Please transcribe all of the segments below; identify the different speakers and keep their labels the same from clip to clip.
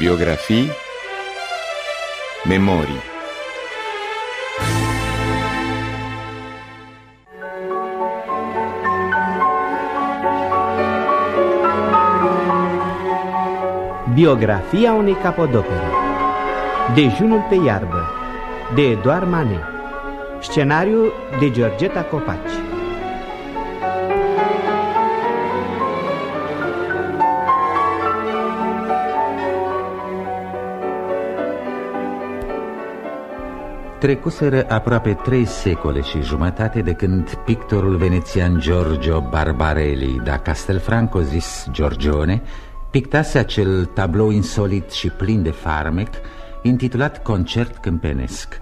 Speaker 1: Biografii. Memorii.
Speaker 2: Biografia unei capodopere. Dejunul pe iarbă. De Eduard Manet. Scenariu de Georgeta Copaci
Speaker 3: Trecuseră aproape trei secole și jumătate de când pictorul venețian Giorgio Barbarelli da Castelfranco zis Giorgione pictase acel tablou insolit și plin de farmec intitulat Concert Câmpenesc.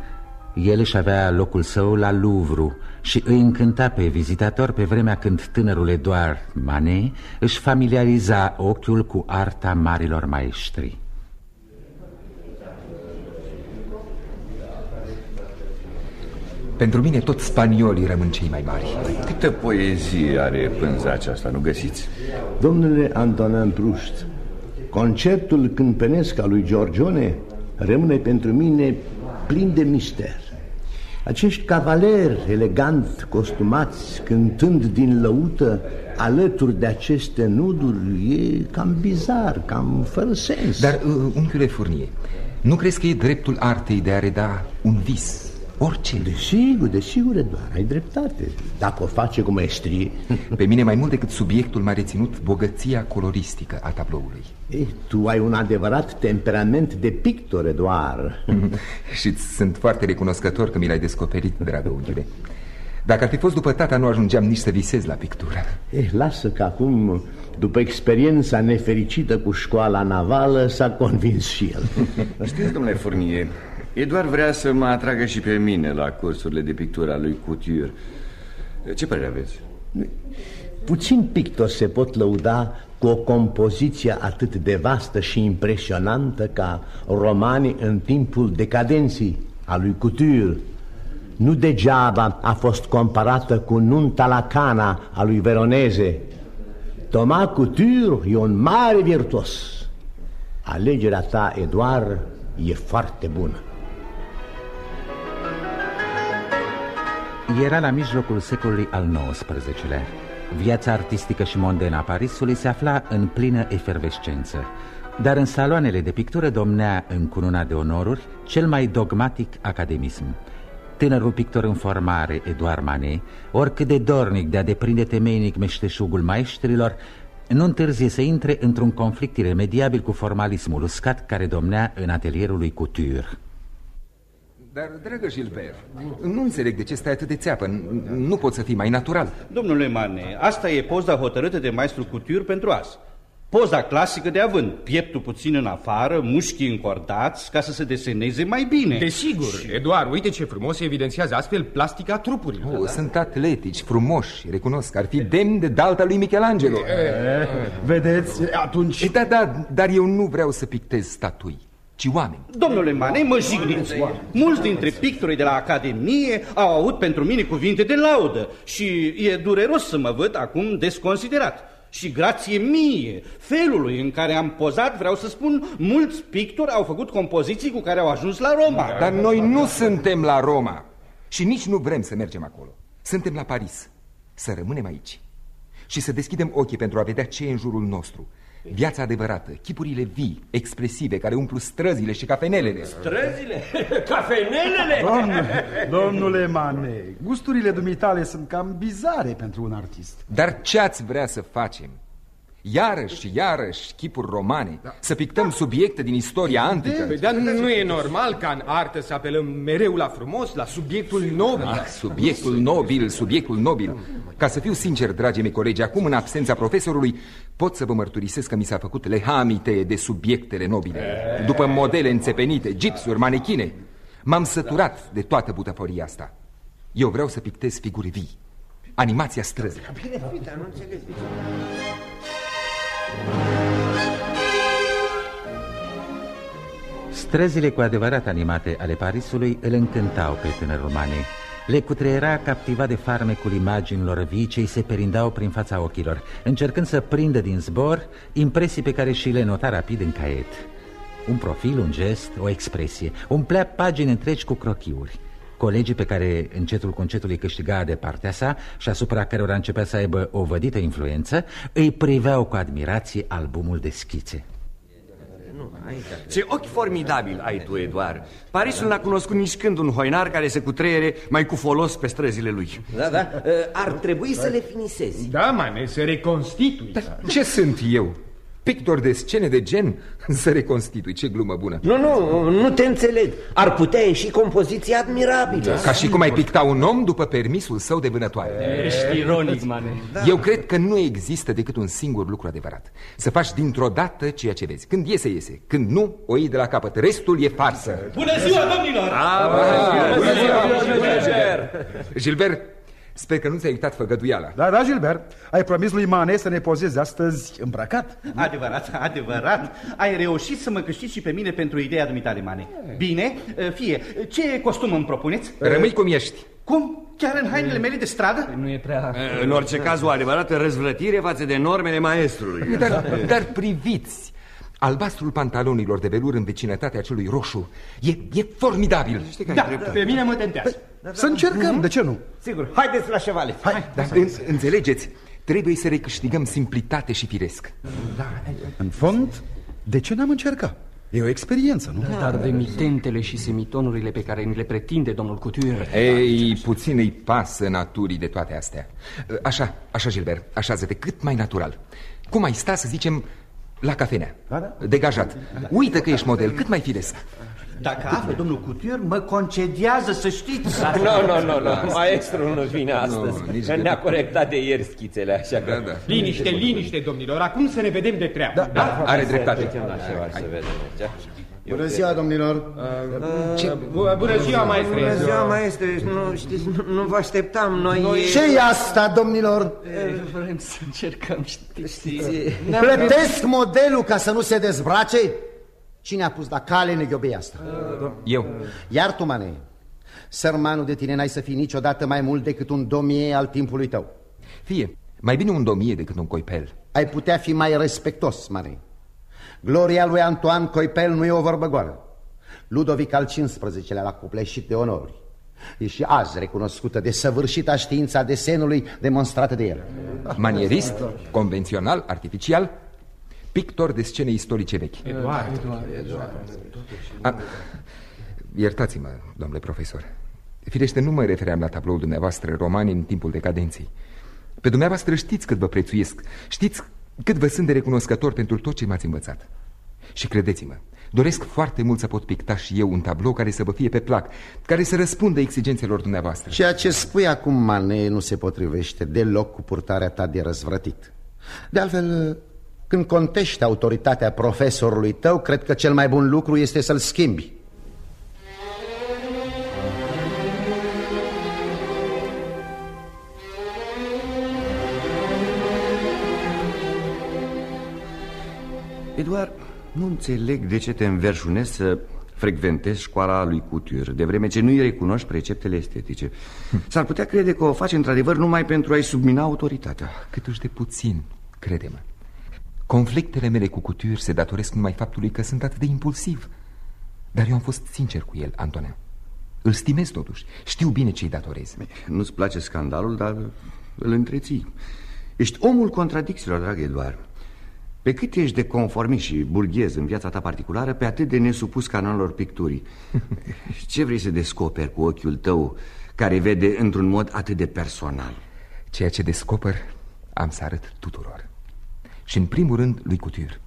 Speaker 3: El își avea locul său la Louvre și îi încânta pe vizitator pe vremea când tânărul Eduard Manet își familiariza ochiul cu arta marilor maestri.
Speaker 4: Pentru mine tot spaniolii rămân cei mai mari.
Speaker 1: Câtă poezie are pânza aceasta, nu găsiți?
Speaker 5: Domnule Antonin Brușt, concertul câmpenesc al lui Giorgione rămâne pentru mine plin de mister. Acești cavaleri elegant costumați, cântând din lăută alături de aceste nuduri, e cam bizar, cam fără sens.
Speaker 4: Dar, uh, unchiule Furnie, nu crezi că e dreptul artei de a reda un vis Orice
Speaker 5: Desigur, desigur, doar ai dreptate. Dacă o face cu maestrie
Speaker 4: Pe mine mai mult decât subiectul m-a reținut bogăția coloristică a tabloului.
Speaker 5: Ei, Tu ai un adevărat temperament de pictor, doar
Speaker 4: Și sunt foarte recunoscător că mi l-ai descoperit, dragă unchiule Dacă ar fi fost după tata, nu ajungeam nici să visez la pictură.
Speaker 5: Eh, lasă că acum, după experiența nefericită cu școala navală, s-a convins și el.
Speaker 1: Știți, domnule Furnie, Eduard vrea să mă atragă și pe mine la cursurile de pictură a lui Couture. Ce părere aveți?
Speaker 5: Puțin pictori se pot lăuda cu o compoziție atât de vastă și impresionantă ca romanii în timpul decadenții a lui Couture. Nu degeaba a fost comparată cu Nunta la Cana a lui Veroneze. Thomas Couture e un mare virtuos. Alegerea ta, Eduard, e foarte bună.
Speaker 3: Era la mijlocul secolului al XIX-lea. Viața artistică și mondenă a Parisului se afla în plină efervescență. Dar în saloanele de pictură domnea în cununa de onoruri cel mai dogmatic academism. Tânărul pictor în formare, Eduard Manet, oricât de dornic de a deprinde temeinic meșteșugul maestrilor, nu întârzie să intre într-un conflict iremediabil cu formalismul uscat care domnea în atelierul lui Couture.
Speaker 4: Dar, dragă Gilbert, nu înțeleg de ce stai atât de țeapă. Nu pot să fii mai natural.
Speaker 6: Domnule Mane, asta e poza hotărâtă de maestru Couture pentru azi. Poza clasică de avânt, pieptul puțin în afară, mușchii încordați ca să se deseneze mai bine.
Speaker 7: Desigur, și... Eduard, uite ce frumos evidențiază astfel plastica trupurilor.
Speaker 4: Oh, da? Sunt atletici, frumoși, recunosc, ar fi demn de dalta lui Michelangelo. E,
Speaker 8: e, vedeți, atunci...
Speaker 4: E, da, da, dar eu nu vreau să pictez statui ci oameni.
Speaker 6: Domnule Mane, mă jigniți. Mulți dintre pictorii de la Academie au avut pentru mine cuvinte de laudă și e dureros să mă văd acum desconsiderat. Și grație mie, felului în care am pozat, vreau să spun, mulți pictori au făcut compoziții cu care au ajuns la Roma.
Speaker 4: Dar noi nu suntem la Roma și nici nu vrem să mergem acolo. Suntem la Paris. Să rămânem aici și să deschidem ochii pentru a vedea ce e în jurul nostru Viața adevărată, chipurile vii, expresive, care umplu străzile și cafenelele
Speaker 9: Străzile? Cafenelele?
Speaker 8: Domnule, domnule Mane, gusturile dumitale sunt cam bizare pentru un artist
Speaker 4: Dar ce ați vrea să facem? Iarăși și iarăși chipuri romane da. Să pictăm subiecte din istoria antică
Speaker 7: păi, Dar nu e normal ca în artă să apelăm mereu la frumos, la subiectul nobil
Speaker 4: ah, Subiectul nobil, subiectul nobil Ca să fiu sincer, dragii mei colegi, acum în absența profesorului Pot să vă mărturisesc că mi s-a făcut lehamite de subiectele nobile. După modele înțepenite, gipsuri, manechine M-am săturat de toată butăforia asta. Eu vreau să pictez figuri vii. Animația străzii. Bine, bine, nu înțeleg.
Speaker 3: Străzile cu adevărat animate ale Parisului îl încântau pe tânărul Mane. Le cutreiera captivat de farmecul imaginilor vii ce se perindau prin fața ochilor, încercând să prindă din zbor impresii pe care și le nota rapid în caiet. Un profil, un gest, o expresie Umplea pagini întregi cu crochiuri Colegii pe care încetul cu încetul îi câștiga de partea sa și asupra cărora începea să aibă o vădită influență, îi priveau cu admirație albumul de schițe.
Speaker 1: Ce ochi formidabil ai tu, Eduard. Parisul n-a cunoscut nici când un hoinar care să cutreiere mai cu folos pe străzile lui.
Speaker 9: Da, da, ar trebui să le finisezi.
Speaker 7: Da, mane, să reconstitui.
Speaker 4: Dar ce sunt eu? Pictor de scene de gen să reconstitui. Ce glumă bună.
Speaker 9: Nu, nu, nu te înțeleg. Ar putea ieși compoziție admirabilă.
Speaker 4: Ca și cum ai picta un om după permisul său de vânătoare.
Speaker 10: Ești ironic, mane.
Speaker 4: Eu cred că nu există decât un singur lucru adevărat. Să faci dintr-o dată ceea ce vezi. Când iese, iese. Când nu, o iei de la capăt. Restul e farsă.
Speaker 6: Bună ziua, domnilor!
Speaker 4: Bună ziua, Gilbert! Gilbert, Sper că nu ți-ai uitat făgăduiala.
Speaker 8: Da, da, Gilbert. Ai promis lui Mane să ne pozezi astăzi îmbrăcat.
Speaker 6: Adevărat, adevărat. Ai reușit să mă câștigi și pe mine pentru ideea dumitale, Mane. Bine, fie. Ce costum îmi propuneți?
Speaker 4: Rămâi cum ești.
Speaker 6: Cum? Chiar în hainele mele de stradă?
Speaker 10: Nu e prea...
Speaker 1: În orice caz, o adevărată răzvrătire față de normele maestrului.
Speaker 4: Dar, dar priviți, Albastrul pantalonilor de velur în vecinătatea acelui roșu e, e formidabil.
Speaker 7: Da, pe mine mă tentează.
Speaker 8: Să încercăm, de ce nu?
Speaker 9: Sigur, haideți la șevale.
Speaker 4: Hai, da, în, înțelegeți, trebuie să recâștigăm simplitate și firesc.
Speaker 8: Da. În fond, de ce n-am încercat? E o experiență, nu?
Speaker 10: Dar de mitentele și semitonurile pe care ni le pretinde domnul Couture...
Speaker 4: Ei, puțin îi pasă naturii de toate astea. Așa, așa, Gilbert, așează-te cât mai natural. Cum ai sta, să zicem, la cafenea. Da, da. Degajat. Uită că ești model, cât mai firesc.
Speaker 6: Dacă află domnul Cutior, mă concediază, să știți.
Speaker 9: Nu, nu, nu, nu, maestru nu vine astăzi. No, Ne-a corectat de ieri schițele, așa că... Da, da.
Speaker 7: Liniște, liniște, domnilor, acum să ne vedem de treabă. Da,
Speaker 4: da, are dreptate.
Speaker 9: Să vedem.
Speaker 11: Bună ziua, domnilor!
Speaker 7: Ce... Bună ziua, maestre!
Speaker 9: Bună ziua, maestre! Nu, știți, nu, nu vă așteptam, noi... noi...
Speaker 11: ce e asta, domnilor?
Speaker 10: Vrem să încercăm, știți...
Speaker 11: Plătesc modelul ca să nu se dezbrace? Cine a pus la cale neghiobei asta?
Speaker 4: Eu.
Speaker 11: Iar tu, mane, sărmanul de tine n-ai să fii niciodată mai mult decât un domie al timpului tău.
Speaker 4: Fie, mai bine un domie decât un coipel.
Speaker 11: Ai putea fi mai respectos, mane. Gloria lui Antoine Coipel nu e o vorbă goală. Ludovic al XV-lea l-a cupleșit de onori. E și azi recunoscută de săvârșita știința desenului demonstrată de el.
Speaker 4: Manierist, convențional, artificial, pictor de scene istorice vechi.
Speaker 10: Eduard. Eduard. Eduard.
Speaker 4: Iertați-mă, domnule profesor. Firește, nu mă refeream la tabloul dumneavoastră romani în timpul decadenței. Pe dumneavoastră știți cât vă prețuiesc. Știți cât vă sunt de recunoscător pentru tot ce m-ați învățat. Și credeți-mă, doresc foarte mult să pot picta și eu un tablou care să vă fie pe plac, care să răspundă exigențelor dumneavoastră.
Speaker 11: Ceea ce spui acum, Mane, nu se potrivește deloc cu purtarea ta de răzvrătit. De altfel, când contești autoritatea profesorului tău, cred că cel mai bun lucru este să-l schimbi.
Speaker 1: Eduard, nu înțeleg de ce te înverșunezi să frecventezi școala lui Couture, de vreme ce nu-i recunoști preceptele estetice. S-ar putea crede că o faci într-adevăr numai pentru a-i submina autoritatea.
Speaker 4: Cât uși de puțin, crede-mă. Conflictele mele cu Couture se datoresc numai faptului că sunt atât de impulsiv. Dar eu am fost sincer cu el, Antonin. Îl stimez totuși. Știu bine ce-i datorez.
Speaker 1: Nu-ți place scandalul, dar îl întreții. Ești omul contradicțiilor, drag Eduard. Pe cât ești de conformist și burghez în viața ta particulară, pe atât de nesupus canalelor picturii. Ce vrei să descoperi cu ochiul tău care vede într-un mod atât de personal?
Speaker 4: Ceea ce descoper am să arăt tuturor. Și în primul rând lui Couture.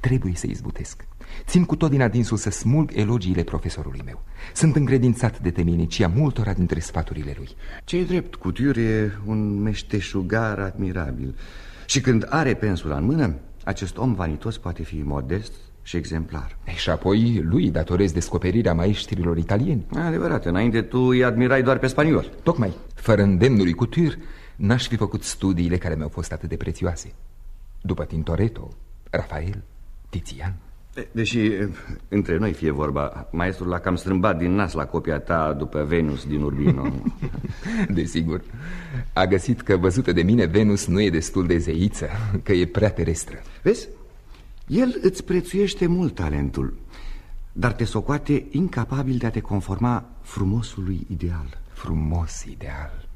Speaker 4: Trebuie să izbutesc. Țin cu tot din adinsul să smulg elogiile profesorului meu. Sunt încredințat de teminicia multora dintre sfaturile lui.
Speaker 1: Ce-i drept, Couture e un meșteșugar admirabil. Și când are pensula în mână, acest om vanitos poate fi modest și exemplar
Speaker 4: e, Și apoi lui datorezi descoperirea maestrilor italieni
Speaker 1: Adevărat, înainte tu îi admirai doar pe spaniol
Speaker 4: Tocmai, fără îndemnul lui Couture N-aș fi făcut studiile care mi-au fost atât de prețioase După Tintoretto, Rafael, Tizian
Speaker 1: Deși, între noi fie vorba, maestrul l-a cam strâmbat din nas la copia ta după Venus din Urbino
Speaker 4: Desigur A găsit că văzută de mine Venus nu e destul de zeiță, că e prea terestră
Speaker 1: Vezi? El îți prețuiește mult talentul dar te socoate incapabil de a te conforma frumosului ideal.
Speaker 4: Frumos ideal.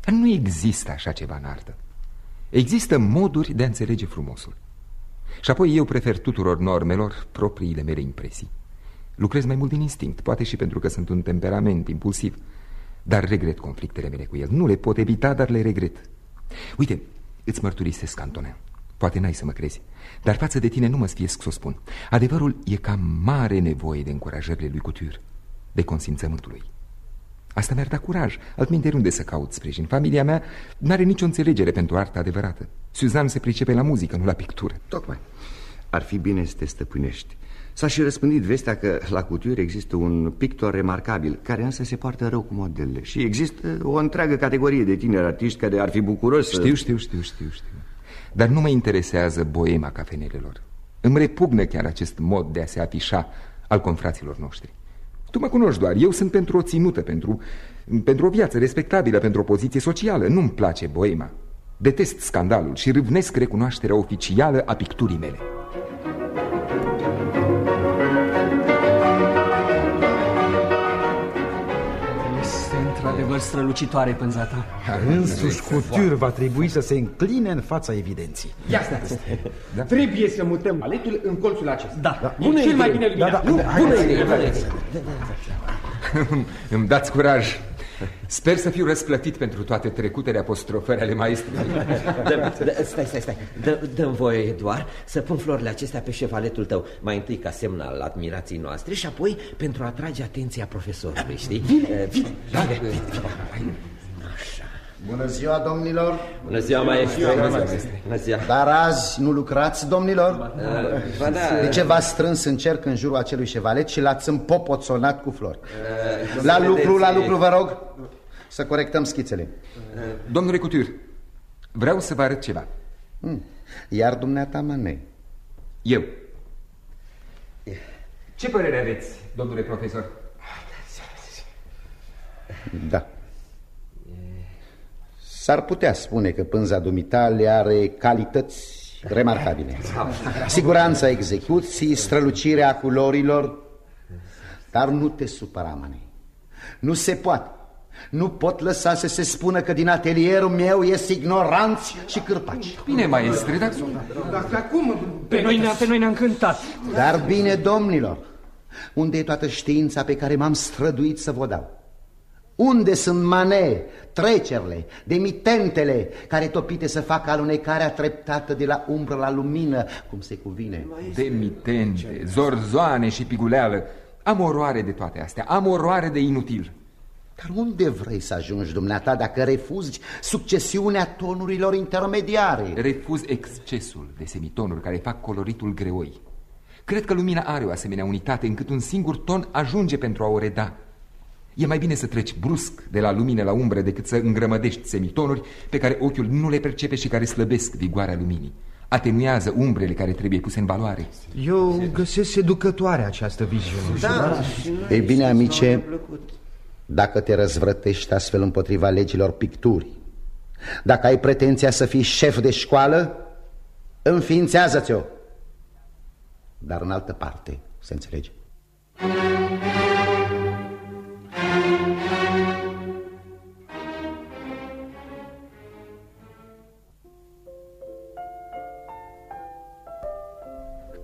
Speaker 4: Dar nu există așa ceva în artă. Există moduri de a înțelege frumosul. Și apoi eu prefer tuturor normelor propriile mele impresii. Lucrez mai mult din instinct, poate și pentru că sunt un temperament impulsiv, dar regret conflictele mele cu el. Nu le pot evita, dar le regret. Uite, îți mărturisesc, Antonin. Poate n-ai să mă crezi, dar față de tine nu mă sfiesc să o spun. Adevărul e cam mare nevoie de încurajările lui Couture, de consimțământul lui. Asta mi-ar da curaj, altminte unde să caut sprijin. Familia mea n-are nicio înțelegere pentru arta adevărată. Suzanne se pricepe la muzică, nu la pictură.
Speaker 1: Tocmai. Ar fi bine să te stăpânești. S-a și răspândit vestea că la Couture există un pictor remarcabil, care însă se poartă rău cu modelele. Și există o întreagă categorie de tineri artiști care ar fi bucuros să...
Speaker 4: Știu, știu, știu, știu, știu. Dar nu mă interesează boema cafenelelor. Îmi repugnă chiar acest mod de a se afișa al confraților noștri. Tu mă cunoști doar, eu sunt pentru o ținută, pentru, pentru o viață respectabilă, pentru o poziție socială. Nu-mi place boema. Detest scandalul și râvnesc recunoașterea oficială a picturii mele.
Speaker 10: Într-adevăr strălucitoare pânzata.
Speaker 8: Însuși Couture va trebui să se încline în fața evidenții.
Speaker 7: Ia stai, da? Trebuie să mutăm paletul în colțul acesta.
Speaker 10: Da, da.
Speaker 7: Bună cel mai bine
Speaker 8: da, da,
Speaker 7: nu,
Speaker 8: da,
Speaker 7: bună
Speaker 8: idee.
Speaker 4: Îmi dați curaj. Sper să fiu răsplătit pentru toate trecutele apostrofări ale maestrului.
Speaker 9: Stai, stai, stai. Dă-mi voie, Eduard, să pun florile acestea pe șevaletul tău. Mai întâi ca semn al admirației noastre și apoi pentru a atrage atenția profesorului, știi? Vine, vine, vine, vine.
Speaker 11: Așa. Bună ziua, domnilor!
Speaker 9: Bună ziua, maestru! Bună ziua!
Speaker 11: Dar azi nu lucrați, domnilor?
Speaker 9: Ba da.
Speaker 11: De ce v-ați strâns în cerc în jurul acelui șevalet și l-ați împopoțonat cu flori? La lucru, la lucru, vă rog, să corectăm schițele.
Speaker 4: Domnule Couture, vreau să vă arăt ceva.
Speaker 11: Hmm. Iar dumneata, mane.
Speaker 4: Eu. Ce părere aveți, domnule profesor?
Speaker 11: Da. S-ar putea spune că pânza dumitale are calități remarcabile. Siguranța execuției, strălucirea culorilor, dar nu te supăra, mane. Nu se poate. Nu pot lăsa să se spună că din atelierul meu ies ignoranți și cârpaci.
Speaker 4: Bine, maestre, dar...
Speaker 7: Dar acum...
Speaker 10: Pe noi ne-a ne încântat.
Speaker 11: Dar bine, domnilor, unde e toată știința pe care m-am străduit să vă dau? Unde sunt mane, trecerile, demitentele care topite să facă alunecarea treptată de la umbră la lumină, cum se cuvine?
Speaker 4: Demitente, zorzoane și piguleală. Am oroare de toate astea, am oroare de inutil.
Speaker 11: Dar unde vrei să ajungi, dumneata, dacă refuzi succesiunea tonurilor intermediare?
Speaker 4: Refuz excesul de semitonuri care fac coloritul greoi. Cred că lumina are o asemenea unitate încât un singur ton ajunge pentru a o reda. E mai bine să treci brusc de la lumină la umbră decât să îngrămădești semitonuri pe care ochiul nu le percepe și care slăbesc vigoarea luminii. Atenuează umbrele care trebuie puse în valoare.
Speaker 12: Eu găsesc seducătoare această viziune.
Speaker 11: Da. Ei bine, amice, dacă te răzvrătești astfel împotriva legilor picturii, dacă ai pretenția să fii șef de școală, înființează-ți-o. Dar în altă parte, se înțelege.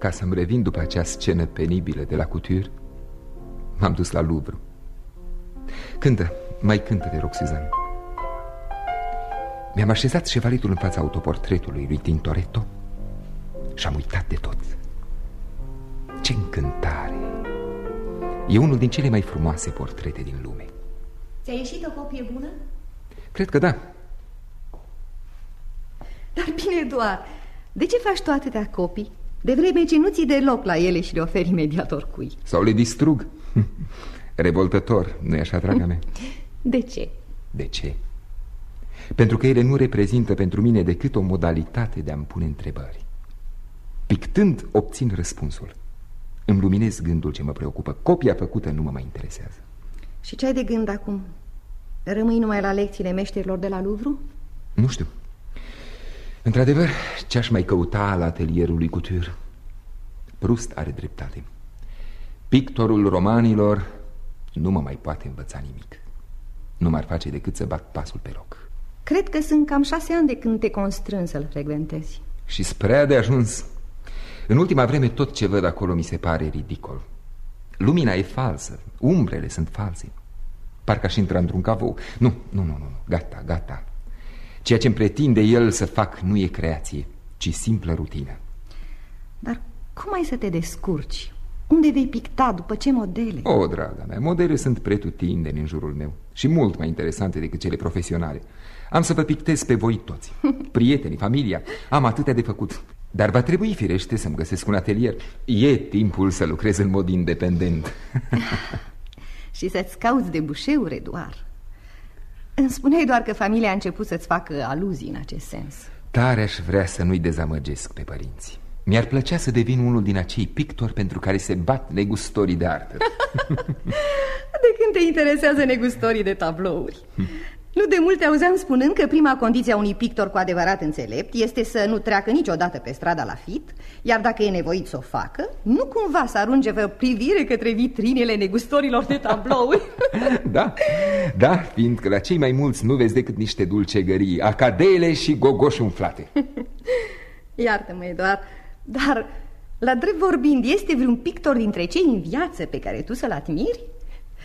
Speaker 4: Ca să-mi revin după acea scenă penibilă de la Couture, m-am dus la Louvre. Cântă, mai cântă, de rog, Suzanne. Mi-am așezat șevalitul în fața autoportretului lui Tintoretto și am uitat de tot. Ce încântare! E unul din cele mai frumoase portrete din lume.
Speaker 13: Ți-a ieșit o copie bună?
Speaker 4: Cred că da.
Speaker 13: Dar bine, doar. De ce faci tu atâtea copii? De vreme ce nu ți deloc la ele și le oferi imediat oricui.
Speaker 4: Sau le distrug. Revoltător, nu-i așa, draga mea?
Speaker 13: De ce?
Speaker 4: De ce? Pentru că ele nu reprezintă pentru mine decât o modalitate de a-mi pune întrebări. Pictând, obțin răspunsul. Îmi luminez gândul ce mă preocupă. Copia făcută nu mă mai interesează.
Speaker 13: Și ce ai de gând acum? Rămâi numai la lecțiile meșterilor de la Louvre?
Speaker 4: Nu știu. Într-adevăr, ce-aș mai căuta la atelierul lui Couture? Proust are dreptate. Pictorul romanilor nu mă mai poate învăța nimic. Nu m-ar face decât să bat pasul pe loc.
Speaker 13: Cred că sunt cam șase ani de când te constrâng să-l frecventezi.
Speaker 4: Și spre de ajuns. În ultima vreme tot ce văd acolo mi se pare ridicol. Lumina e falsă, umbrele sunt false. Parcă aș intra într-un cavou. Nu, nu, nu, nu, gata, gata. Ceea ce îmi pretinde el să fac nu e creație, ci simplă rutină.
Speaker 13: Dar cum ai să te descurci? Unde vei picta? După ce modele?
Speaker 4: O, draga mea, modele sunt pretutindeni în jurul meu și mult mai interesante decât cele profesionale. Am să vă pictez pe voi toți, prietenii, familia, am atâtea de făcut. Dar va trebui, firește, să-mi găsesc un atelier. E timpul să lucrez în mod independent.
Speaker 13: și să-ți cauți de bușeuri, Eduard. Îmi spuneai doar că familia a început să-ți facă aluzii în acest sens.
Speaker 4: Tare aș vrea să nu-i dezamăgesc pe părinți. Mi-ar plăcea să devin unul din acei pictori pentru care se bat negustorii de artă.
Speaker 13: de când te interesează negustorii de tablouri? Nu de multe auzeam spunând că prima condiție a unui pictor cu adevărat înțelept este să nu treacă niciodată pe strada la fit, iar dacă e nevoit să o facă, nu cumva să arunce pe privire către vitrinele negustorilor de tablouri.
Speaker 4: da, da, fiindcă la cei mai mulți nu vezi decât niște dulcegării, acadele și gogoși umflate.
Speaker 13: Iartă-mă, Eduard, dar, la drept vorbind, este vreun pictor dintre cei în viață pe care tu să-l admiri?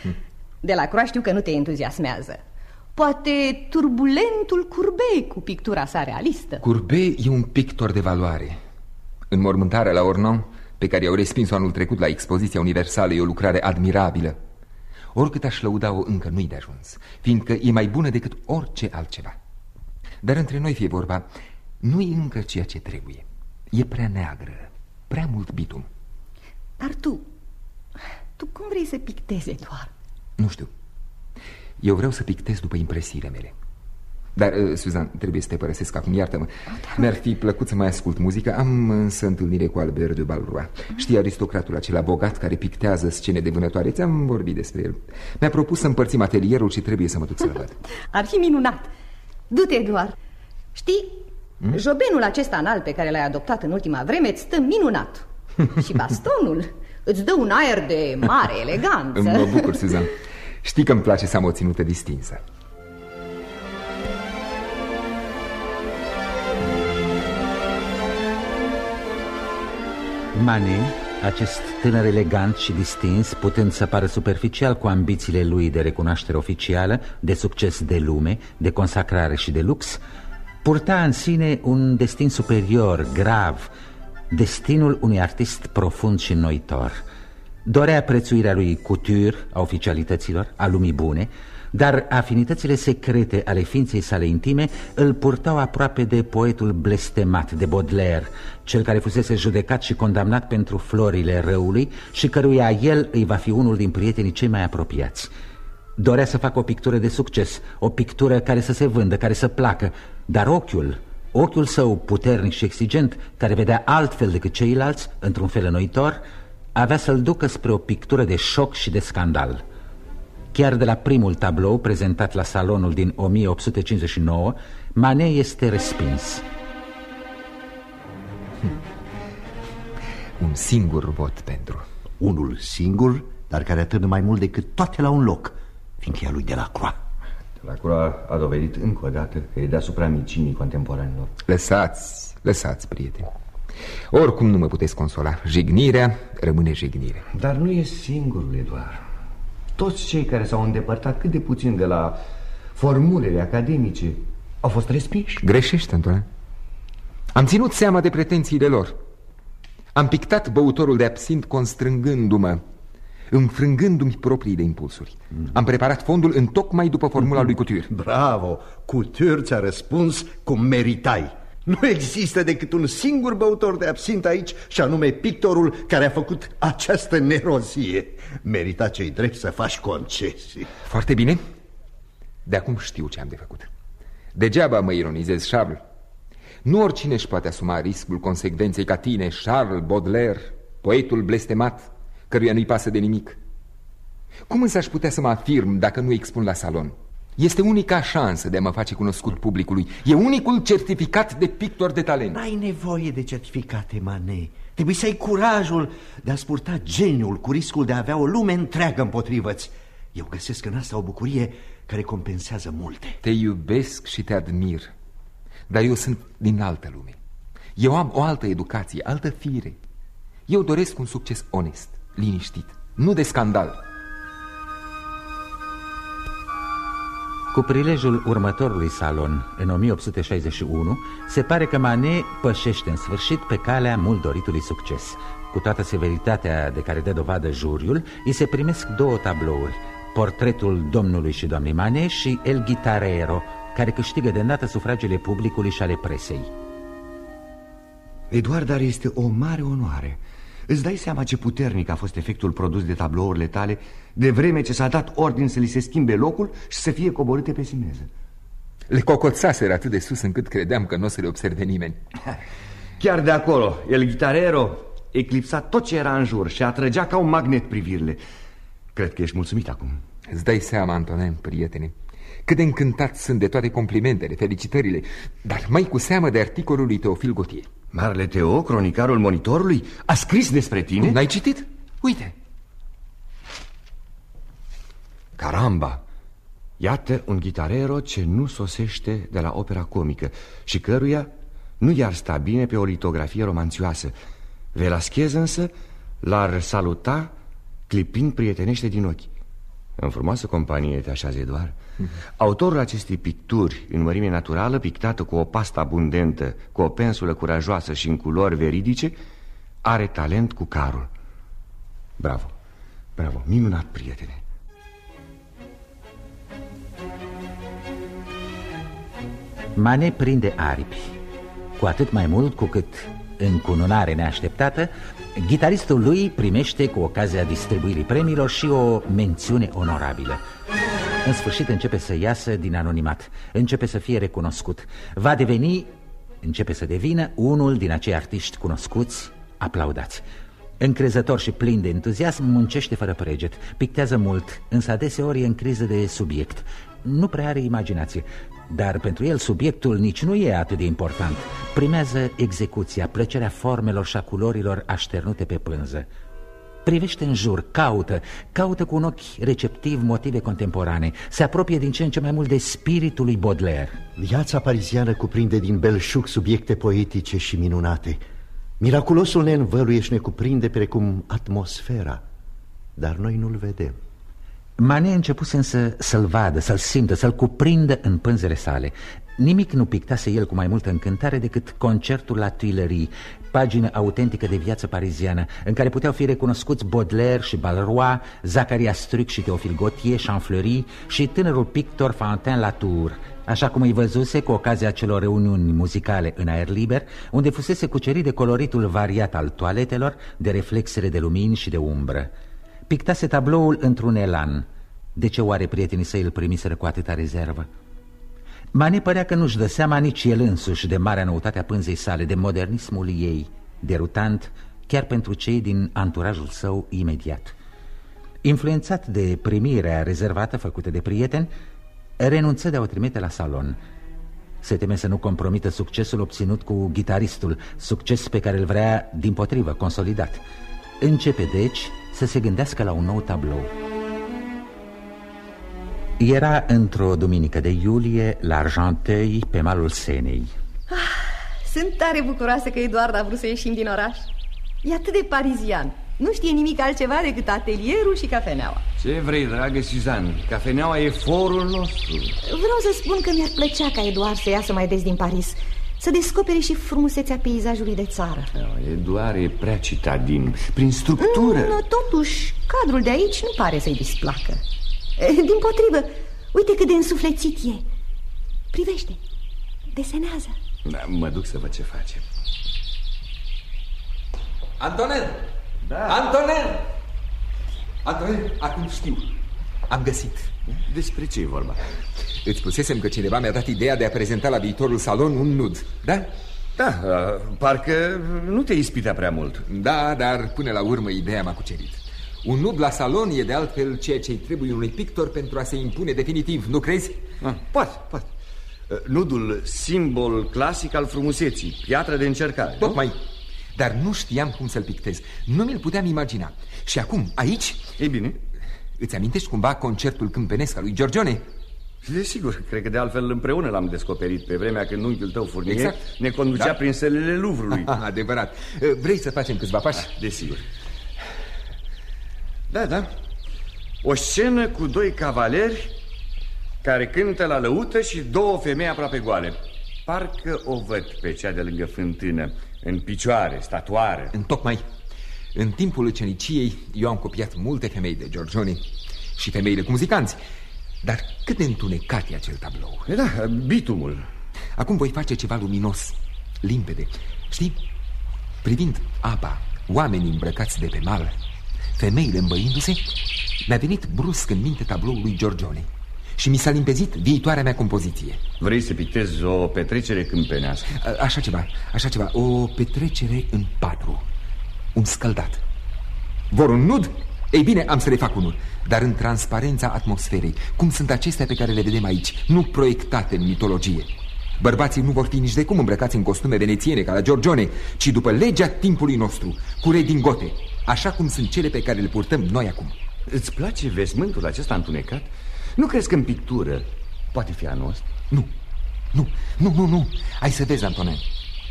Speaker 13: Hm. De la croa știu că nu te entuziasmează. Poate turbulentul Curbei cu pictura sa realistă.
Speaker 4: Curbei e un pictor de valoare. În mormântarea la Ornon, pe care i-au respins-o anul trecut la expoziția universală, e o lucrare admirabilă. Oricât aș lăuda-o, încă nu-i de ajuns, fiindcă e mai bună decât orice altceva. Dar între noi fie vorba, nu-i încă ceea ce trebuie. E prea neagră, prea mult bitum.
Speaker 13: Dar tu, tu cum vrei să pictezi, Eduard?
Speaker 4: Nu știu. Eu vreau să pictez după impresiile mele. Dar, uh, Suzan, trebuie să te părăsesc acum, iartă-mă. Oh, da. Mi-ar fi plăcut să mai ascult muzică. Am însă întâlnire cu Albert de Balroa mm. Știi aristocratul acela bogat care pictează scene de vânătoare Ți-am vorbit despre el. Mi-a propus să împărțim atelierul și trebuie să mă duc să-l văd.
Speaker 13: Ar fi minunat. Du-te, Eduard. Știi, hmm? jobenul acesta înalt pe care l-ai adoptat în ultima vreme Îți stă minunat. Și bastonul îți dă un aer de mare eleganță.
Speaker 4: Mă bucur, Suzan Știi că îmi place să am o ținută distinsă
Speaker 3: Mane, acest tânăr elegant și distins, putând să pară superficial cu ambițiile lui de recunoaștere oficială, de succes de lume, de consacrare și de lux, purta în sine un destin superior, grav, destinul unui artist profund și noitor. Dorea prețuirea lui couture, a oficialităților, a lumii bune, dar afinitățile secrete ale ființei sale intime îl purtau aproape de poetul blestemat de Baudelaire, cel care fusese judecat și condamnat pentru florile răului și căruia el îi va fi unul din prietenii cei mai apropiați. Dorea să facă o pictură de succes, o pictură care să se vândă, care să placă, dar ochiul, ochiul său puternic și exigent, care vedea altfel decât ceilalți, într-un fel înnoitor, avea să-l ducă spre o pictură de șoc și de scandal. Chiar de la primul tablou prezentat la salonul din 1859, Manet este respins.
Speaker 4: Un singur vot pentru.
Speaker 11: Unul singur, dar care atârnă mai mult decât toate la un loc, fiindcă e lui de la Croix.
Speaker 1: De la Croix a dovedit încă o dată că e deasupra micimii contemporanilor.
Speaker 4: Lăsați, lăsați, prieteni. Oricum nu mă puteți consola. Jignirea rămâne jignire.
Speaker 1: Dar nu e singurul, Eduard. Toți cei care s-au îndepărtat cât de puțin de la formulele academice au fost respinși.
Speaker 4: Greșești, Antone. Am ținut seama de pretențiile lor. Am pictat băutorul de absint constrângându-mă, înfrângându-mi proprii de impulsuri. Mm. Am preparat fondul în tocmai după formula lui Couture.
Speaker 11: Bravo! Couture ți-a răspuns cum meritai. Nu există decât un singur băutor de absint aici și anume pictorul care a făcut această nerozie. Merita cei drept să faci concesii.
Speaker 4: Foarte bine. De acum știu ce am de făcut. Degeaba mă ironizez, Charles. Nu oricine își poate asuma riscul consecvenței ca tine, Charles Baudelaire, poetul blestemat, căruia nu-i pasă de nimic. Cum însă aș putea să mă afirm dacă nu expun la salon? Este unica șansă de a mă face cunoscut publicului. E unicul certificat de pictor de talent.
Speaker 14: N-ai nevoie de certificate, Mane. Trebuie să ai curajul de a spurta geniul cu riscul de a avea o lume întreagă împotrivă-ți. Eu găsesc în asta o bucurie care compensează multe.
Speaker 4: Te iubesc și te admir Dar eu sunt din altă lume. Eu am o altă educație, altă fire. Eu doresc un succes onest, liniștit, nu de scandal
Speaker 3: Cu prilejul următorului salon, în 1861, se pare că Manet pășește în sfârșit pe calea mult doritului succes. Cu toată severitatea de care dă dovadă juriul, îi se primesc două tablouri, portretul domnului și doamnei Manet și El Gitarero, care câștigă de îndată sufragiile publicului și ale presei.
Speaker 1: Eduard, dar este o mare onoare Îți dai seama ce puternic a fost efectul produs de tablourile tale? De vreme ce s-a dat ordin să li se schimbe locul și să fie coborâte pe simeză
Speaker 4: Le cocoțaseră atât de sus încât credeam că nu o să le observe nimeni.
Speaker 1: Chiar de acolo, el ghitarero eclipsa tot ce era în jur și atrăgea ca un magnet privirile. Cred că ești mulțumit acum.
Speaker 4: Îți dai seama, Antonin, prietene cât de încântat sunt de toate complimentele, felicitările Dar mai cu seamă de articolul lui Teofil Gotie
Speaker 1: Marele Teo, cronicarul monitorului, a scris despre tine?
Speaker 4: N-ai citit? Uite
Speaker 1: Caramba! Iată un ghitarero ce nu sosește de la opera comică Și căruia nu i-ar sta bine pe o litografie romanțioasă Velasquez însă l-ar saluta clipind prietenește din ochi În frumoasă companie te așează, Eduard Autorul acestei picturi în mărime naturală, pictată cu o pastă abundentă, cu o pensulă curajoasă și în culori veridice, are talent cu carul. Bravo, bravo, minunat, prietene.
Speaker 3: Mane prinde aripi, cu atât mai mult cu cât, în cununare neașteptată, Gitaristul lui primește cu ocazia distribuirii premiilor și o mențiune onorabilă în sfârșit începe să iasă din anonimat. Începe să fie recunoscut. Va deveni, începe să devină Unul din acei artiști cunoscuți Aplaudați. Încrezător și plin de entuziasm Muncește fără preget. Pictează mult, însă adeseori e în criză de subiect. Nu prea are imaginație. Dar pentru el subiectul nici nu e atât de important. Primează execuția, plăcerea formelor și a culorilor așternute pe pânză Privește în jur, caută, caută cu un ochi receptiv motive contemporane. Se apropie din ce în ce mai mult de spiritul lui Baudelaire.
Speaker 14: Viața pariziană cuprinde din belșug subiecte poetice și minunate. Miraculosul ne învăluie și ne cuprinde precum atmosfera. Dar noi nu-l vedem.
Speaker 3: Manet începuse însă să-l vadă, să-l simtă, să-l cuprindă în pânzele sale. Nimic nu pictase el cu mai multă încântare decât concertul la Tuileries Pagină autentică de viață pariziană În care puteau fi recunoscuți Baudelaire și Balleroy Zacharia Struc și Teofil Gautier, Champfleury Și tânărul pictor Fantin Latour. Așa cum îi văzuse cu ocazia celor reuniuni muzicale în aer liber Unde fusese cucerit de coloritul variat al toaletelor De reflexele de lumini și de umbră. Pictase tabloul într-un elan. De ce oare prietenii săi îl primiseră cu atâta rezervă? Mane părea că nu-și dă seama nici el însuși de marea noutate a pânzei sale, de modernismul ei, derutant chiar pentru cei din anturajul său imediat. Influențat de primirea rezervată făcută de prieteni, renunță de a o trimite la salon. Se teme să nu compromită succesul obținut cu gitaristul, succes pe care îl vrea, din potrivă, consolidat. Începe, deci, să se gândească la un nou tablou. Era într-o duminică de iulie la Argenteuil, pe malul Senei.
Speaker 13: Ah, sunt tare bucuroasă că Eduard a vrut să ieșim din oraș. E atât de parizian. Nu știe nimic altceva decât atelierul și cafeneaua.
Speaker 1: Ce vrei, dragă Suzanne? Cafeneaua e forul nostru.
Speaker 13: Vreau să spun că mi-ar plăcea ca Eduard să iasă mai des din Paris. Să descopere și frumusețea peisajului de țară.
Speaker 1: Eduard e prea citadin, prin structură.
Speaker 13: Mm, totuși, cadrul de aici nu pare să-i displacă. Din potrivă, uite cât de însuflețit e Privește, desenează
Speaker 1: da, Mă duc să văd ce face
Speaker 4: Antonel! Da. Antonel! Antonel, acum știu Am găsit
Speaker 1: Despre ce e vorba?
Speaker 4: Îți spusesem că cineva mi-a dat ideea de a prezenta la viitorul salon un nud, da?
Speaker 1: Da, parcă nu te ispitea prea mult
Speaker 4: Da, dar până la urmă ideea m-a cucerit un nud la salon e de altfel ceea ce-i trebuie unui pictor pentru a se impune definitiv, nu crezi?
Speaker 1: Ah, poate, poate. Uh, nudul, simbol clasic al frumuseții, piatră de încercare.
Speaker 4: Tocmai. Dar nu știam cum să-l pictez. Nu mi-l puteam imagina. Și acum, aici...
Speaker 1: Ei bine.
Speaker 4: Îți amintești cumva concertul câmpenesc al lui Giorgione?
Speaker 1: Desigur, cred că de altfel împreună l-am descoperit pe vremea când unchiul tău Furnier
Speaker 4: exact.
Speaker 1: ne conducea da? prin sălile Luvrului.
Speaker 4: Adevărat. Vrei să facem câțiva pași?
Speaker 1: Da, desigur. Da, da. O scenă cu doi cavaleri care cântă la lăută și două femei aproape goale. Parcă o văd pe cea de lângă fântână, în picioare, statuară.
Speaker 4: În tocmai. În timpul uceniciei eu am copiat multe femei de Giorgione și femeile cu muzicanți. Dar cât de întunecat e acel tablou
Speaker 1: e Da, bitumul
Speaker 4: Acum voi face ceva luminos, limpede Știi, privind apa, oamenii îmbrăcați de pe mal Femeile îmbăindu-se Mi-a venit brusc în minte tabloul lui Giorgione și mi s-a limpezit viitoarea mea compoziție
Speaker 1: Vrei să pictezi o petrecere câmpenească?
Speaker 4: A, așa ceva, așa ceva O petrecere în patru Un scăldat Vor un nud? Ei bine, am să le fac unul dar în transparența atmosferei, cum sunt acestea pe care le vedem aici, nu proiectate în mitologie. Bărbații nu vor fi nici de cum îmbrăcați în costume venețiene ca la Giorgione, ci după legea timpului nostru, cu redingote, așa cum sunt cele pe care le purtăm noi acum.
Speaker 1: Îți place vestmântul acesta întunecat? Nu crezi că în pictură poate fi a nostru?
Speaker 4: Nu, nu, nu, nu, nu. Ai să vezi, Antonin.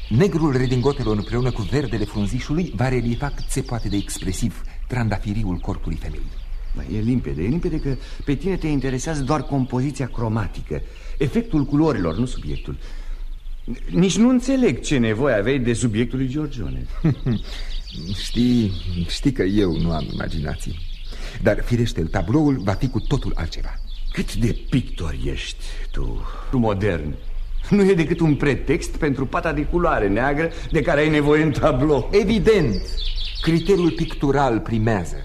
Speaker 4: Negrul redingotelor împreună cu verdele frunzișului va reliefa cât se poate de expresiv trandafiriul corpului femeii.
Speaker 1: E limpede, e limpede că pe tine te interesează doar compoziția cromatică Efectul culorilor, nu subiectul Nici nu înțeleg ce nevoie aveai de subiectul lui Giorgione
Speaker 4: Știi, știi că eu nu am imaginație Dar firește, tabloul va fi cu totul altceva.
Speaker 1: Cât de pictor ești tu, tu modern. Nu e decât un pretext pentru pata de culoare neagră de care ai nevoie în tablou.
Speaker 4: Evident, criteriul pictural primează.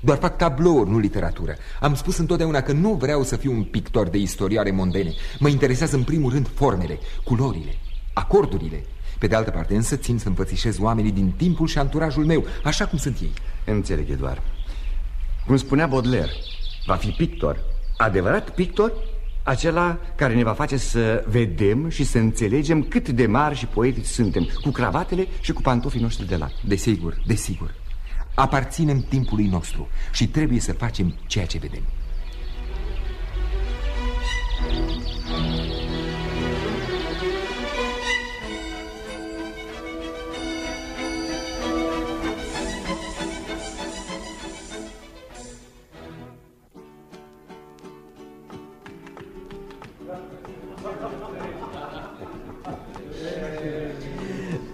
Speaker 4: Doar fac tablouri, nu literatură. Am spus întotdeauna că nu vreau să fiu un pictor de istorioare mondene. Mă interesează în primul rând formele, culorile, acordurile Pe de altă parte însă țin să înfățișez oamenii din timpul și anturajul meu Așa cum sunt ei.
Speaker 1: Înțeleg, Eduard. Cum spunea Baudelaire Va fi pictor, adevărat pictor? Acela care ne va face să vedem și să înțelegem cât de mari și poetici suntem Cu cravatele și cu pantofii noștri de lac.
Speaker 4: Desigur, desigur. Aparținem timpului nostru și trebuie să facem ceea ce vedem.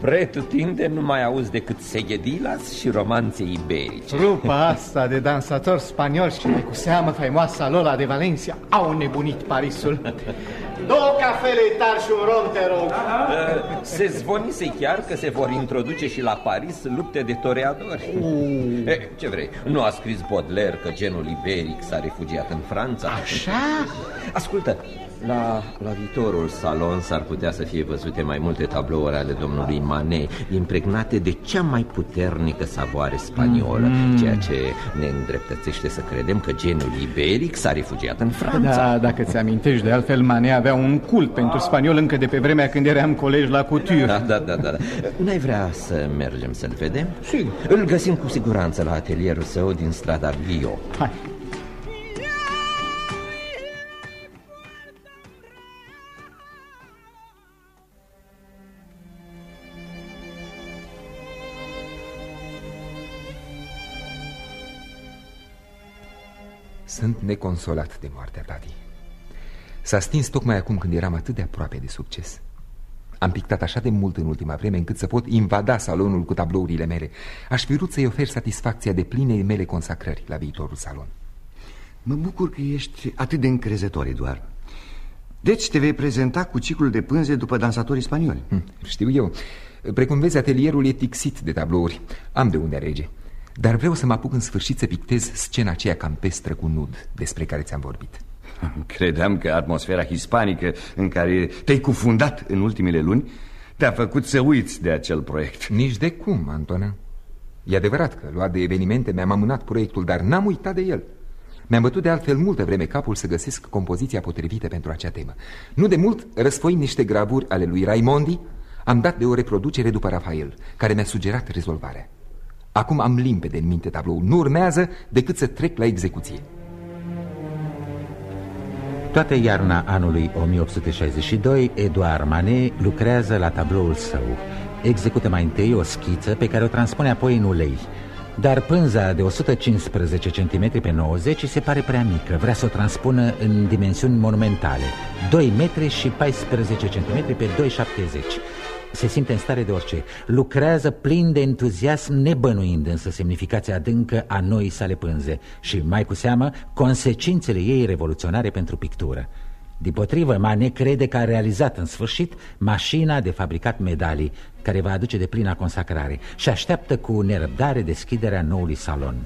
Speaker 9: Pretutinde nu mai auzi decât seghedilas și romanțe iberice
Speaker 12: Trupa asta de dansatori spanioli și mai cu seamă faimoasa Lola de Valencia au nebunit Parisul Două cafele tari și un rom, te rog uh,
Speaker 9: Se zvonise chiar că se vor introduce și la Paris lupte de toreadori uh. e, Ce vrei, nu a scris Baudelaire că genul iberic s-a refugiat în Franța?
Speaker 12: Așa?
Speaker 9: Ascultă, la, la viitorul salon s-ar putea să fie văzute mai multe tablouri ale domnului Manet, impregnate de cea mai puternică savoare spaniolă, mm. ceea ce ne îndreptățește să credem că genul iberic s-a refugiat în Franța.
Speaker 12: Da, dacă ți amintești, de altfel Manet avea un cult pentru spaniol încă de pe vremea când eram colegi la Couture.
Speaker 9: Da, da, da, da. N-ai vrea să mergem să-l vedem?
Speaker 12: Sigur.
Speaker 9: Îl găsim cu siguranță la atelierul său din strada Vio.
Speaker 12: Hai.
Speaker 4: Sunt neconsolat de moartea tati. S-a stins tocmai acum când eram atât de aproape de succes. Am pictat așa de mult în ultima vreme încât să pot invada salonul cu tablourile mele. Aș fi vrut să-i ofer satisfacția de plinei mele consacrări la viitorul salon.
Speaker 1: Mă bucur că ești atât de încrezător, Eduard. Deci te vei prezenta cu ciclul de pânze după dansatorii spanioli. Hm,
Speaker 4: Știu eu. Precum vezi, atelierul e tixit de tablouri. Am de unde alege dar vreau să mă apuc în sfârșit să pictez scena aceea campestră cu nud despre care ți-am vorbit
Speaker 1: Credeam că atmosfera hispanică în care te-ai cufundat în ultimele luni te-a făcut să uiți de acel proiect
Speaker 4: Nici de cum, Antona E adevărat că luat de evenimente mi-am amânat proiectul, dar n-am uitat de el Mi-am bătut de altfel multă vreme capul să găsesc compoziția potrivită pentru acea temă. Nu de mult, răsfoind niște gravuri ale lui Raimondi, am dat de o reproducere după Rafael, care mi-a sugerat rezolvarea. Acum am limpede în minte tabloul. Nu urmează decât să trec la execuție.
Speaker 3: Toată iarna anului 1862, Eduard Manet lucrează la tabloul său. Execută mai întâi o schiță pe care o transpune apoi în ulei. Dar pânza de 115 cm pe 90 se pare prea mică. Vrea să o transpună în dimensiuni monumentale. 2 metri și 14 cm pe 2,70 se simte în stare de orice. Lucrează plin de entuziasm, nebănuind însă semnificația adâncă a noii sale pânze și, mai cu seamă, consecințele ei revoluționare pentru pictură. Dipotrivă, Mane crede că a realizat în sfârșit mașina de fabricat medalii, care va aduce de plină consacrare și așteaptă cu nerăbdare deschiderea noului salon.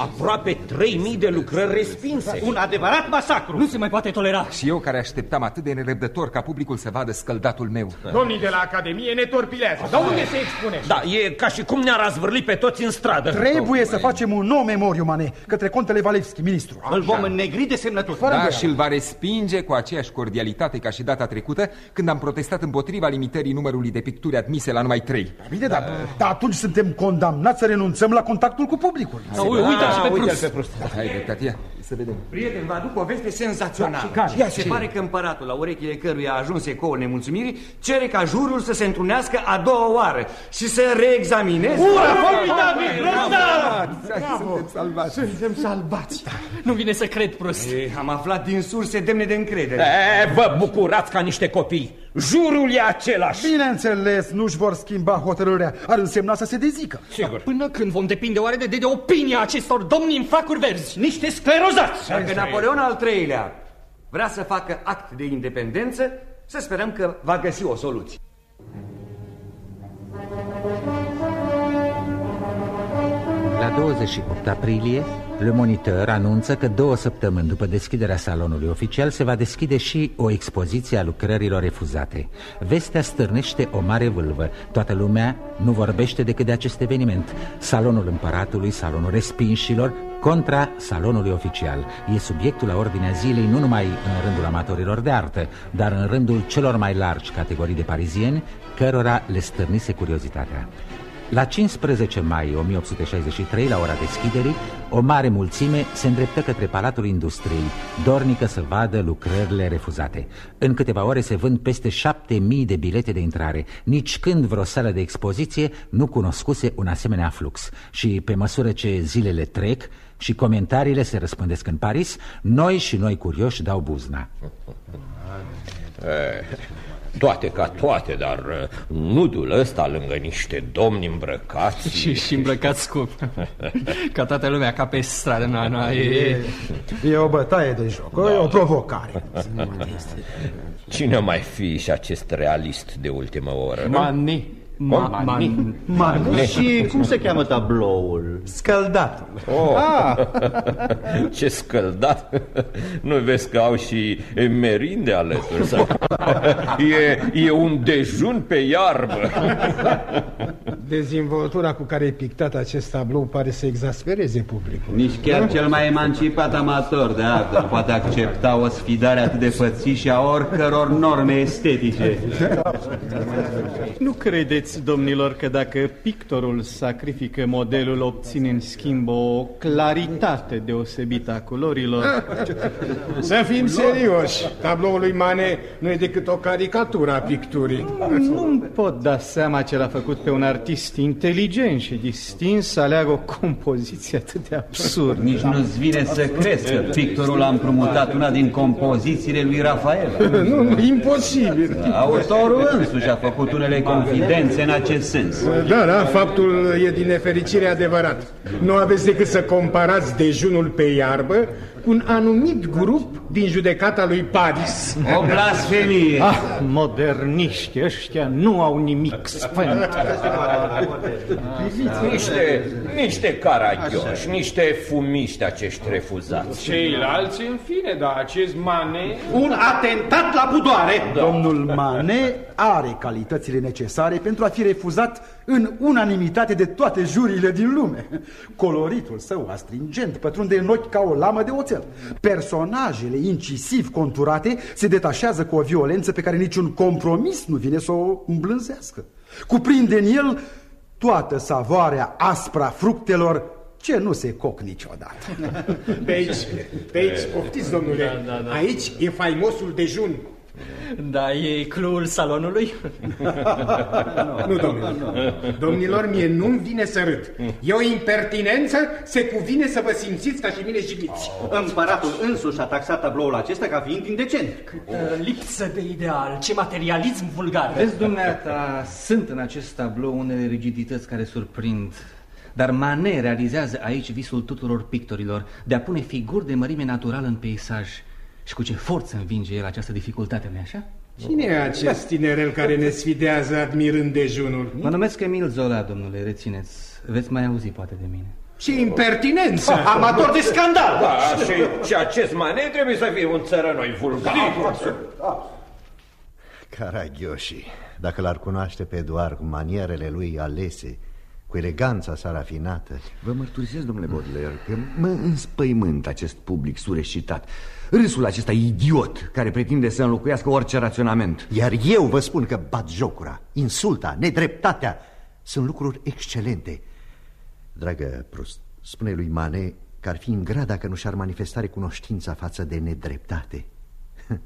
Speaker 9: Aproape 3000 de lucrări respinse.
Speaker 6: Un adevărat masacru.
Speaker 10: Nu se mai poate tolera.
Speaker 4: Și eu care așteptam atât de nerăbdător ca publicul să vadă scăldatul meu.
Speaker 7: Domnii de la Academie ne torpilează. Dar unde se expune?
Speaker 9: Da, e ca și cum ne-a razvârlit pe toți în stradă.
Speaker 8: Trebuie să facem un nou memoriu, Mane, către contele Valevski, ministru.
Speaker 6: Îl vom înnegri de semnături.
Speaker 4: Da, și îl va respinge cu aceeași cordialitate ca și data trecută, când am protestat împotriva limitării numărului de picturi admise la numai trei.
Speaker 8: Bine, dar da, atunci suntem condamnați să renunțăm la contactul cu publicul.
Speaker 10: Da, uite și pe
Speaker 9: uite
Speaker 10: Prus.
Speaker 9: pe Prust.
Speaker 4: Hai, dreptate, ia, să vedem.
Speaker 15: Prieten, vă aduc o veste senzațională.
Speaker 8: Ia,
Speaker 15: Se pare că împăratul, la urechile căruia a ajuns ecoul nemulțumirii, cere ca jurul să se întrunească a doua oară și să reexamineze...
Speaker 6: Ura, formidabil!
Speaker 7: Suntem salvați. Suntem salvați.
Speaker 10: Nu vine să cred, Prus.
Speaker 15: E, am aflat din surse demne de încredere.
Speaker 9: E, vă bucurați ca niște copii. Jurul e același.
Speaker 8: Bineînțeles, nu-și vor schimba hotărârea. Ar însemna să se dezică.
Speaker 10: Sigur. Până când vom depinde oare de, de, de opinia acestor domni în fracuri verzi?
Speaker 6: Niște sclerozați!
Speaker 15: Dacă Napoleon al III-lea vrea să facă act de independență, să sperăm că va găsi o soluție.
Speaker 3: La 28 aprilie, Le Moniteur anunță că două săptămâni după deschiderea salonului oficial se va deschide și o expoziție a lucrărilor refuzate. Vestea stârnește o mare vâlvă. Toată lumea nu vorbește decât de acest eveniment. Salonul împăratului, salonul respinșilor, contra salonului oficial. E subiectul la ordinea zilei nu numai în rândul amatorilor de artă, dar în rândul celor mai largi categorii de parizieni, cărora le stârnise curiozitatea. La 15 mai 1863, la ora deschiderii, o mare mulțime se îndreptă către Palatul Industriei, dornică să vadă lucrările refuzate. În câteva ore se vând peste șapte mii de bilete de intrare. Nici când vreo sală de expoziție nu cunoscuse un asemenea flux. Și pe măsură ce zilele trec și comentariile se răspândesc în Paris, noi și noi curioși dau buzna.
Speaker 9: Toate ca toate, dar uh, nudul ăsta lângă niște domni îmbrăcați...
Speaker 10: Și, și îmbrăcați scump. Ca toată lumea, ca pe stradă. Na, na, e...
Speaker 8: E o bătaie de joc, da. e o provocare.
Speaker 9: Cine mai fi și acest realist de ultimă oră?
Speaker 10: Mani. Ma, man,
Speaker 5: Man. Și cum se cheamă tabloul?
Speaker 8: Scăldat.
Speaker 9: Oh. Ah. Ce scăldat Nu vezi că au și merinde alături sau... e, e un dejun pe iarbă
Speaker 16: Dezvoltura cu care e pictat acest tablou pare să exaspereze publicul.
Speaker 17: Nici chiar cel mai emancipat amator de artă nu poate accepta o sfidare atât de fățișă a oricăror norme estetice.
Speaker 18: Nu credeți, domnilor, că dacă pictorul sacrifică modelul, obține în schimb o claritate deosebită a culorilor?
Speaker 16: Să fim serioși, tabloul lui Mane nu e decât o caricatură a picturii.
Speaker 18: Nu-mi pot da seama ce l-a făcut pe un artist inteligent și distins să aleagă o compoziție atât de absurdă.
Speaker 17: Nici nu-ți vine să crezi că pictorul a împrumutat una din compozițiile lui Rafael.
Speaker 16: Nu, nu, imposibil.
Speaker 17: Autorul însuși a făcut unele confidențe în acest sens.
Speaker 16: Da, da, faptul e din nefericire adevărat. Nu aveți decât să comparați dejunul pe iarbă cu un anumit grup din judecata lui Paris.
Speaker 15: O blasfemie!
Speaker 18: Ah, moderniști ăștia nu au nimic sfânt.
Speaker 9: Niște, niște caragioși, niște fumiști acești refuzați.
Speaker 19: Ceilalți, în fine, dar acest Mane...
Speaker 6: Un atentat la budoare!
Speaker 8: Da. Domnul Mane are calitățile necesare pentru a fi refuzat în unanimitate de toate juriile din lume. Coloritul său astringent pătrunde în ochi ca o lamă de oțel. Personajele incisiv conturate se detașează cu o violență pe care niciun compromis nu vine să o îmblânzească. Cuprinde în el toată savoarea aspra fructelor ce nu se coc niciodată.
Speaker 16: Pe aici, pe aici, poftiți, domnule,
Speaker 10: Da, da, da.
Speaker 16: aici e faimosul dejun.
Speaker 10: Da, e clul salonului?
Speaker 16: Nu, domnilor. Domnilor, mie nu-mi vine să râd. E o impertinență, se cuvine să vă simțiți ca și mine jigniți.
Speaker 6: Împăratul însuși a taxat tabloul acesta ca fiind indecent.
Speaker 10: Lipsă de ideal, ce materialism vulgar.
Speaker 15: Vezi, dumneata, sunt în acest tablou unele rigidități care surprind. Dar Manet realizează aici visul tuturor pictorilor de a pune figuri de mărime naturală în peisaj. Și cu ce forță învinge el această dificultate, nu așa?
Speaker 16: Cine e acest tinerel care ne sfidează admirând dejunul?
Speaker 15: Mă numesc Emil Zola, domnule, rețineți. Veți mai auzi poate de mine.
Speaker 16: Ce impertinență!
Speaker 6: Amator de scandal!
Speaker 9: Da, și, și acest Mane trebuie să fie un țărănoi vulgar.
Speaker 5: Caragioși, dacă l-ar cunoaște pe Eduard cu manierele lui alese, cu eleganța sa rafinată...
Speaker 1: Vă mărturisesc, domnule Baudelaire, că mă înspăimânt acest public sureșitat. Râsul acesta idiot care pretinde să înlocuiască orice raționament.
Speaker 5: Iar eu vă spun că bat jocura, insulta, nedreptatea sunt lucruri excelente. Dragă Prost, spune lui Mane că ar fi ingrat dacă nu și-ar manifesta recunoștința față de nedreptate.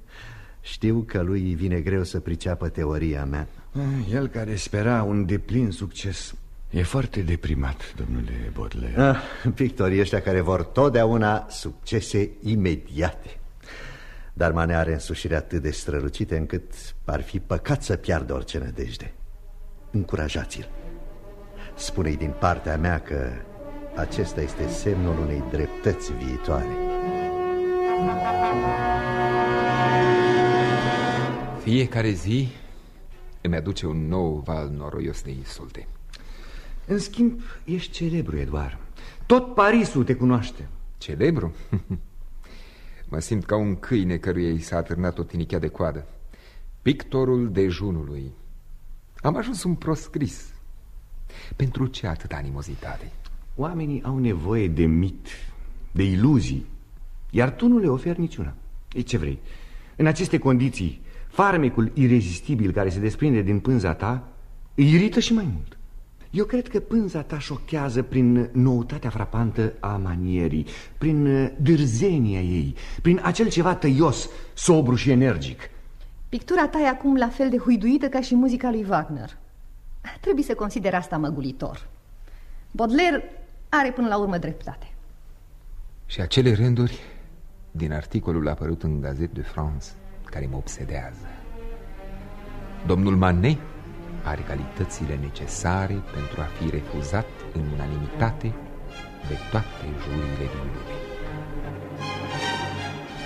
Speaker 5: Știu că lui vine greu să priceapă teoria mea.
Speaker 1: El care spera un deplin succes e foarte deprimat, domnule Baudelaire.
Speaker 5: Ah, pictorii ăștia care vor totdeauna succese imediate. Dar Mane are însușiri atât de strălucite încât ar fi păcat să piardă orice nădejde. Încurajați-l. Spune-i din partea mea că acesta este semnul unei dreptăți viitoare.
Speaker 4: Fiecare zi îmi aduce un nou val noroios de insulte.
Speaker 1: În schimb, ești celebru, Eduard. Tot Parisul te cunoaște.
Speaker 4: Celebru? mă simt ca un câine căruia i s-a atârnat o tinichea de coadă. Pictorul dejunului. Am ajuns un proscris. Pentru ce atâta animozitate?
Speaker 1: Oamenii au nevoie de mit, de iluzii, iar tu nu le oferi niciuna. E ce vrei? În aceste condiții, farmecul irezistibil care se desprinde din pânza ta îi irită și mai mult. Eu cred că pânza ta șochează prin noutatea frapantă a manierii, prin dârzenia ei, prin acel ceva tăios, sobru și energic.
Speaker 13: Pictura ta e acum la fel de huiduită ca și muzica lui Wagner. Trebuie să consider asta măgulitor. Baudelaire are până la urmă dreptate.
Speaker 4: Și acele rânduri din articolul apărut în Gazette de France care mă obsedează. Domnul Manet are calitățile necesare pentru a fi refuzat în unanimitate de toate jurile din lume.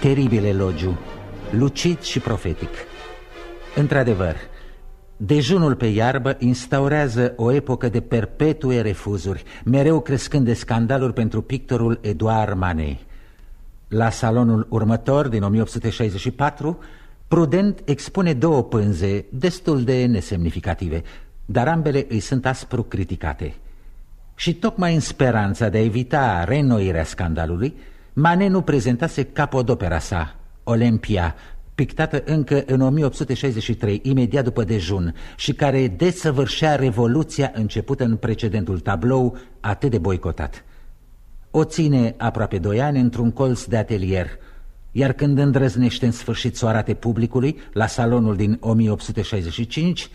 Speaker 3: Teribil elogiu, lucid și profetic. Într-adevăr, dejunul pe iarbă instaurează o epocă de perpetue refuzuri, mereu crescând de scandaluri pentru pictorul Eduard Manet. La salonul următor, din 1864, Prudent expune două pânze destul de nesemnificative, dar ambele îi sunt aspru criticate. Și tocmai în speranța de a evita reînnoirea scandalului, Manet nu prezentase capodopera sa, Olimpia, pictată încă în 1863, imediat după dejun, și care desăvârșea revoluția începută în precedentul tablou atât de boicotat. O ține aproape doi ani într-un colț de atelier, iar când îndrăznește în sfârșit să o arate publicului, la salonul din 1865,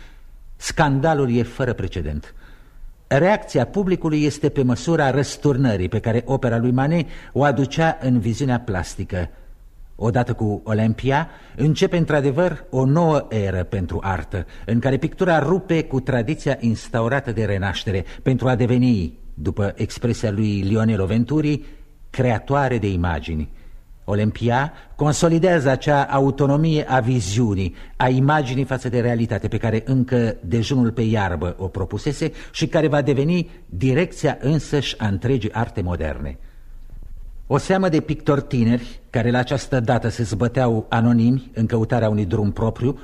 Speaker 3: scandalul e fără precedent. Reacția publicului este pe măsura răsturnării pe care opera lui Manet o aducea în viziunea plastică. Odată cu Olimpia, începe într-adevăr o nouă eră pentru artă, în care pictura rupe cu tradiția instaurată de renaștere pentru a deveni, după expresia lui Lionel Venturi, creatoare de imagini. Olimpia consolidează acea autonomie a viziunii, a imaginii față de realitate pe care încă dejunul pe iarbă o propusese și care va deveni direcția însăși a întregii arte moderne. O seamă de pictori tineri, care la această dată se zbăteau anonimi în căutarea unui drum propriu,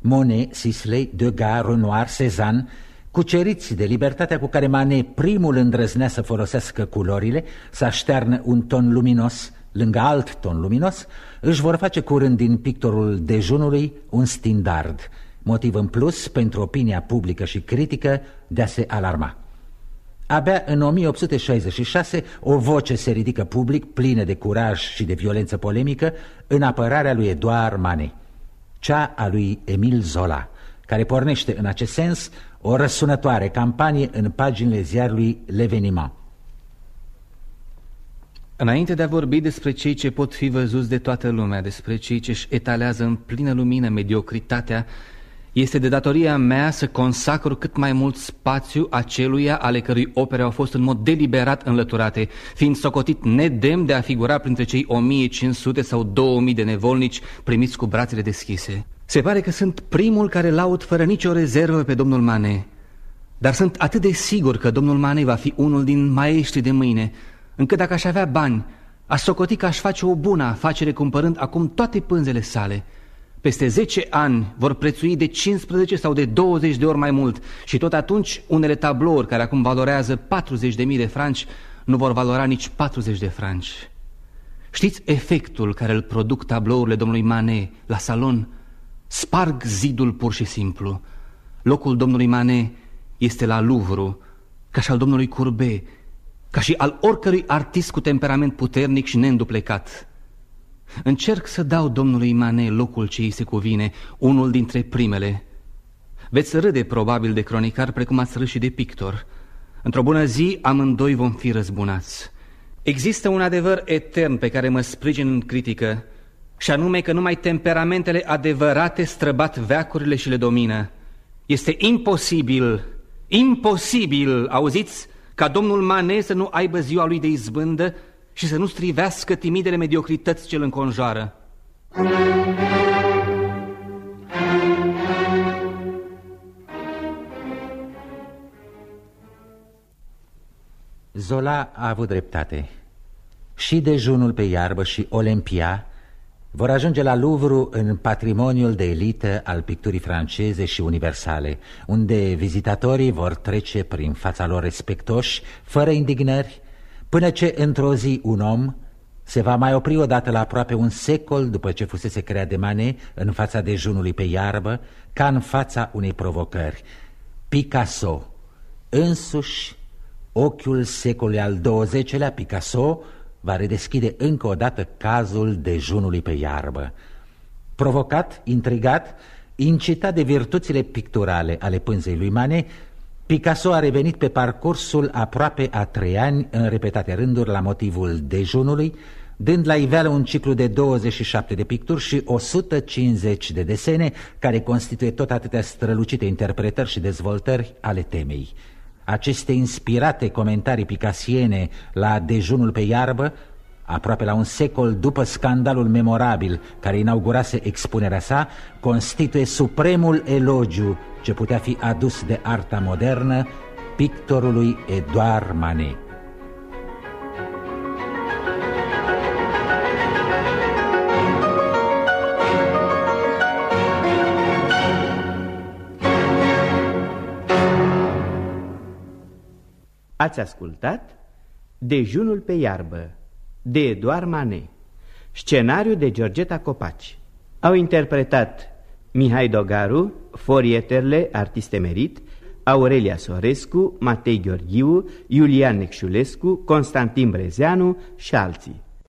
Speaker 3: Monet, Sisley, Degas, Renoir, Cezanne, cuceriți de libertatea cu care Manet primul îndrăznea să folosească culorile, să aștearnă un ton luminos lângă alt ton luminos, își vor face curând din pictorul dejunului un standard, motiv în plus pentru opinia publică și critică de a se alarma. Abia în 1866 o voce se ridică public plină de curaj și de violență polemică în apărarea lui Eduard Manet, cea a lui Emil Zola, care pornește în acest sens o răsunătoare campanie în paginile ziarului L'Eveniment.
Speaker 15: Înainte de a vorbi despre cei ce pot fi văzuți de toată lumea, despre cei ce își etalează în plină lumină mediocritatea, este de datoria mea să consacru cât mai mult spațiu aceluia ale cărui opere au fost în mod deliberat înlăturate, fiind socotit nedemn de a figura printre cei 1500 sau 2000 de nevolnici primiți cu brațele deschise. Se pare că sunt primul care laud fără nicio rezervă pe domnul Mane, dar sunt atât de sigur că domnul Mane va fi unul din maestrii de mâine, încât dacă aș avea bani, aș socoti că aș face o bună afacere cumpărând acum toate pânzele sale. Peste 10 ani vor prețui de 15 sau de 20 de ori mai mult și tot atunci unele tablouri care acum valorează 40.000 de franci nu vor valora nici 40 de franci. Știți efectul care îl produc tablourile domnului Manet la salon? Sparg zidul pur și simplu. Locul domnului Manet este la Louvre, ca și al domnului Courbet, ca și al oricărui artist cu temperament puternic și neînduplecat. Încerc să dau domnului Manet locul ce îi se cuvine, unul dintre primele. Veți râde probabil de cronicar precum ați râs și de pictor. Într-o bună zi amândoi vom fi răzbunați. Există un adevăr etern pe care mă sprijin în critică, și anume că numai temperamentele adevărate străbat veacurile și le domină. Este imposibil, imposibil, auziți, ca domnul Mane să nu aibă ziua lui de izbândă și să nu strivească timidele mediocrități ce îl înconjoară.
Speaker 3: Zola a avut dreptate. Și dejunul pe iarbă și Olimpia vor ajunge la Louvre în patrimoniul de elită al picturii franceze și universale, unde vizitatorii vor trece prin fața lor respectoși, fără indignări, până ce într-o zi un om se va mai opri odată la aproape un secol după ce fusese creat de Manet în fața dejunului pe iarbă, ca în fața unei provocări. Picasso, însuși ochiul secolului al XX-lea, Picasso, va redeschide încă o dată cazul dejunului pe iarbă. Provocat, intrigat, incitat de virtuțile picturale ale pânzei lui Manet, Picasso a revenit pe parcursul aproape a trei ani în repetate rânduri la motivul dejunului, dând la iveală un ciclu de 27 de picturi și 150 de desene, care constituie tot atâtea strălucite interpretări și dezvoltări ale temei. Aceste inspirate comentarii picasiene la dejunul pe iarbă, aproape la un secol după scandalul memorabil care inaugurase expunerea sa, constituie supremul elogiu ce putea fi adus de arta modernă pictorului Edouard Manet.
Speaker 2: Ați ascultat Dejunul pe iarbă de Eduard Manet Scenariu de Georgeta Copaci. Au interpretat Mihai Dogaru, Forieterle, artist emerit Aurelia Sorescu, Matei Gheorghiu, Iulian Necșulescu, Constantin Brezeanu și alții